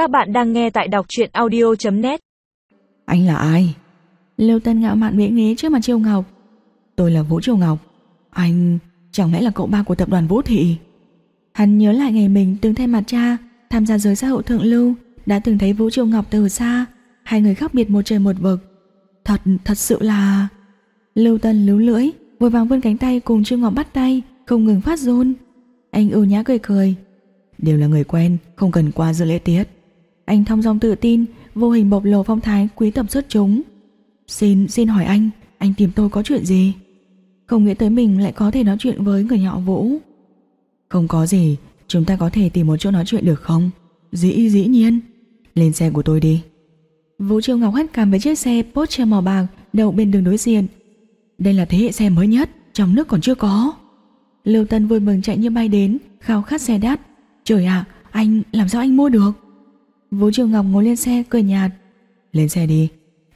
Các bạn đang nghe tại đọc truyện audio.net Anh là ai? Lưu Tân ngạo mạn bế nghế trước mặt Triều Ngọc. Tôi là Vũ Triều Ngọc. Anh chẳng lẽ là cậu ba của tập đoàn Vũ Thị? Hắn nhớ lại ngày mình từng thay mặt cha Tham gia giới xã hội thượng lưu Đã từng thấy Vũ Triều Ngọc từ xa Hai người khác biệt một trời một vực. Thật, thật sự là Lưu Tân lưu lưỡi Vội vàng vươn cánh tay cùng Triều Ngọc bắt tay Không ngừng phát run. Anh ưu nhã cười cười. Đều là người quen, không cần qua dự lễ tiết anh thong dong tự tin Vô hình bộc lộ phong thái quý tầm xuất chúng. Xin, xin hỏi anh Anh tìm tôi có chuyện gì? Không nghĩ tới mình lại có thể nói chuyện với người họ Vũ. Không có gì Chúng ta có thể tìm một chỗ nói chuyện được không? Dĩ dĩ nhiên. Lên xe của tôi đi. Vũ Triều Ngọc hất cằm với chiếc xe Porsche màu bạc đậu bên đường đối diện. Đây là thế hệ xe mới nhất Trong nước còn chưa có. Lưu Tân vui mừng chạy như bay đến Khao khát xe đắt. Trời ạ anh làm sao anh mua được? Vũ Triều Ngọc ngồi lên xe, cười nhạt. Lên xe đi.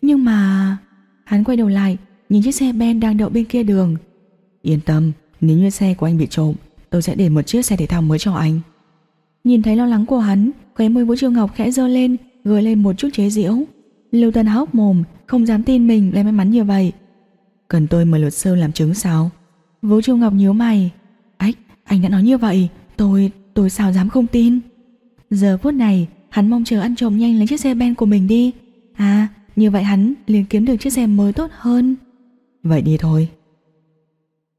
Nhưng mà Hắn quay đầu lại, Nhìn chiếc xe Ben đang đậu bên kia đường. Yên tâm, nếu như xe của anh bị trộm, Tôi sẽ để một chiếc xe thể thao mới cho anh. Nhìn thấy lo lắng của hắn, Khóe môi Vũ Triều Ngọc khẽ dơ lên, Gửi lên một chút chế giễu. Lưu Tân hốc mồm, Không dám tin mình lại may mắn như vậy. Cần tôi mời luật sư làm chứng sao? Vũ Triều Ngọc nhíu mày. Ách, anh đã nói như vậy, Tôi tôi sao dám không tin? Giờ phút này hắn mong chờ ăn trộm nhanh lấy chiếc xe ben của mình đi. À như vậy hắn liền kiếm được chiếc xe mới tốt hơn. Vậy đi thôi.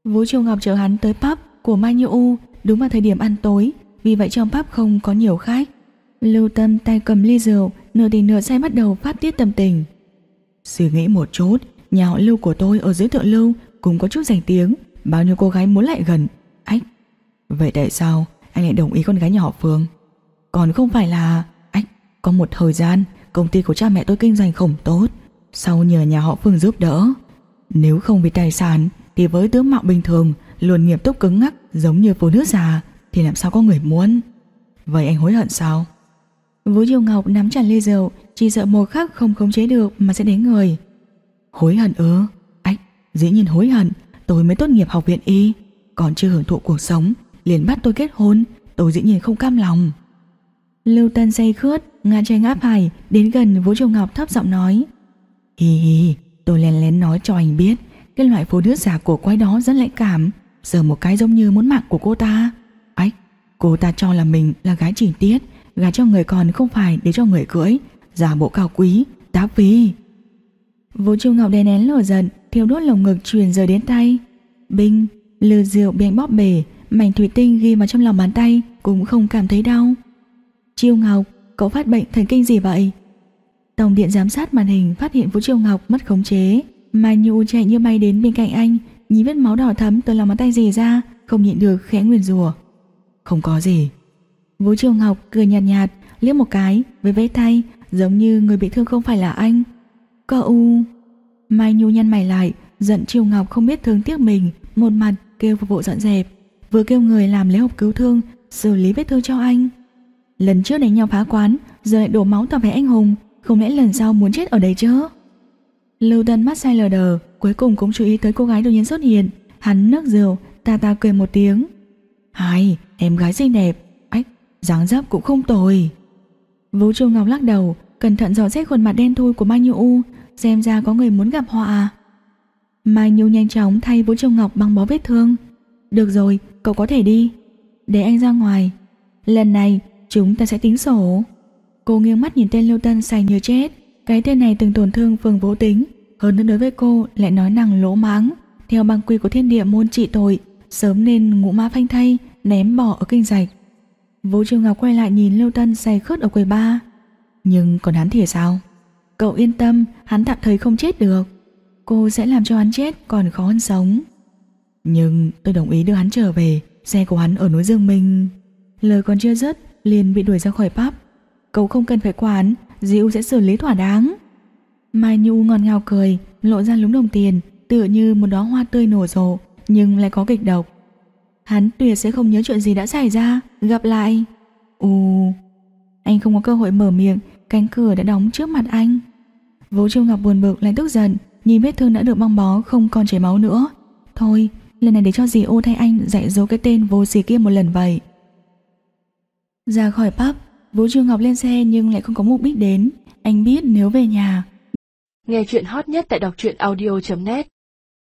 Vũ Triều Ngọc chở hắn tới pub của Mai Như U đúng vào thời điểm ăn tối vì vậy trong pub không có nhiều khách. Lưu Tâm tay cầm ly rượu nửa tình nửa say bắt đầu phát tiết tâm tình. Suy nghĩ một chút nhà họ Lưu của tôi ở dưới thượng lưu cũng có chút danh tiếng bao nhiêu cô gái muốn lại gần. Ách vậy tại sao anh lại đồng ý con gái nhà họ Phương? Còn không phải là có một thời gian công ty của cha mẹ tôi kinh doanh không tốt. Sau nhờ nhà họ Phương giúp đỡ nếu không vì tài sản thì với tướng mạo bình thường luôn nghiêm túc cứng ngắc giống như phụ nữ già thì làm sao có người muốn? Vậy anh hối hận sao? Vũ Diêu Ngọc nắm chặt ly rượu chỉ sợ một khắc không khống chế được mà sẽ đến người. Hối hận ư? Ách dĩ nhiên hối hận. Tôi mới tốt nghiệp học viện y còn chưa hưởng thụ cuộc sống liền bắt tôi kết hôn. Tôi dĩ nhiên không cam lòng. Lưu Tân say khướt ngã trái ngáp hải đến gần Vũ Triều Ngọc thấp giọng nói. Hi hi tôi lén lén nói cho anh biết, cái loại phụ nữ giả của quái đó rất lãnh cảm, giờ một cái giống như muốn mạng của cô ta. Ách, cô ta cho là mình là gái chỉ tiết gái cho người còn không phải để cho người cưỡi, giả bộ cao quý, tá phi. Vũ Triều Ngọc đè nén lửa giận, thiêu đốt lồng ngực truyền rời đến tay. Binh lư rượu bị anh bóp bể, mảnh thủy tinh ghi vào trong lòng bàn tay, cũng không cảm thấy đau. Triều Ngọc cậu phát bệnh thần kinh gì vậy? Tổng điện giám sát màn hình phát hiện Vũ Triều Ngọc mất khống chế. Mai Nhu chạy như bay đến bên cạnh anh, Nhìn vết máu đỏ thấm từ lòng bàn tay dì ra, Không nhịn được khẽ nguyền rủa. Không có gì. Vũ Triều Ngọc cười nhạt nhạt, liếc một cái, với vẫy tay, Giống như người bị thương không phải là anh. Cậu Mai Nhu nhăn mày lại, Giận Triều Ngọc không biết thương tiếc mình, Một mặt kêu phục vụ dọn dẹp, Vừa kêu người làm lấy hộp cứu thương, Xử lý vết thương cho anh. Lần trước đánh nhau phá quán, Giờ lại đổ máu tỏ vẻ anh hùng. Không lẽ lần sau muốn chết ở đây chứ? Lưu Tân mắt sai lờ đờ, Cuối cùng cũng chú ý tới cô gái đột nhiên xuất hiện. Hắn nước rượu, Ta ta cười một tiếng. Hai em gái xinh đẹp. Ách, dáng dấp cũng không tồi. Vũ Trung Ngọc lắc đầu, Cẩn thận dò xét khuôn mặt đen thui của Mai Nhu U, Xem ra có người muốn gặp họa à? Mai Nhu nhanh chóng thay Vũ Trung Ngọc băng bó vết thương. Được rồi, cậu có thể đi. Để anh ra ngoài. Lần này chúng ta sẽ tính sổ. Cô nghiêng mắt nhìn tên Lưu Tân say như chết. Cái tên này từng tổn thương Phương Vũ Tính. Hơn nữa đối với cô, lại nói nàng lỗ máng. Theo băng quy của thiên địa môn trị tội, Sớm nên ngũ ma phanh thay, Ném bỏ ở kinh rạch. Vũ Trường Ngọc quay lại nhìn Lưu Tân say khớt ở quầy ba. Nhưng còn hắn thì sao? Cậu yên tâm, Hắn tạm thời không chết được. Cô sẽ làm cho hắn chết còn khó hơn sống. Nhưng tôi đồng ý đưa hắn trở về, Xe của hắn ở núi Dương Minh. Lời còn chưa dứt liền bị đuổi ra khỏi pub. Cậu không cần phải quản Diệu sẽ xử lý thỏa đáng. Mai Nhu ngọt ngào cười, Lộ ra lúng đồng tiền, Tựa như một đóa hoa tươi nổ rộ, Nhưng lại có kịch độc. Hắn tuyệt sẽ không nhớ chuyện gì đã xảy ra, Gặp lại. Ù, Anh không có cơ hội mở miệng, Cánh cửa đã đóng trước mặt anh. Vũ Triều Ngọc buồn bực lại tức giận, Nhìn vết thương đã được băng bó, không còn chảy máu nữa. Thôi, lần này để cho dì ô thay anh Dạy dỗ cái tên vô sỉ kia một lần vậy. Ra khỏi pub, Vũ Trường Ngọc lên xe nhưng lại không có mục đích đến. Anh biết nếu về nhà Nghe chuyện hot nhất tại đọc truyện audio.net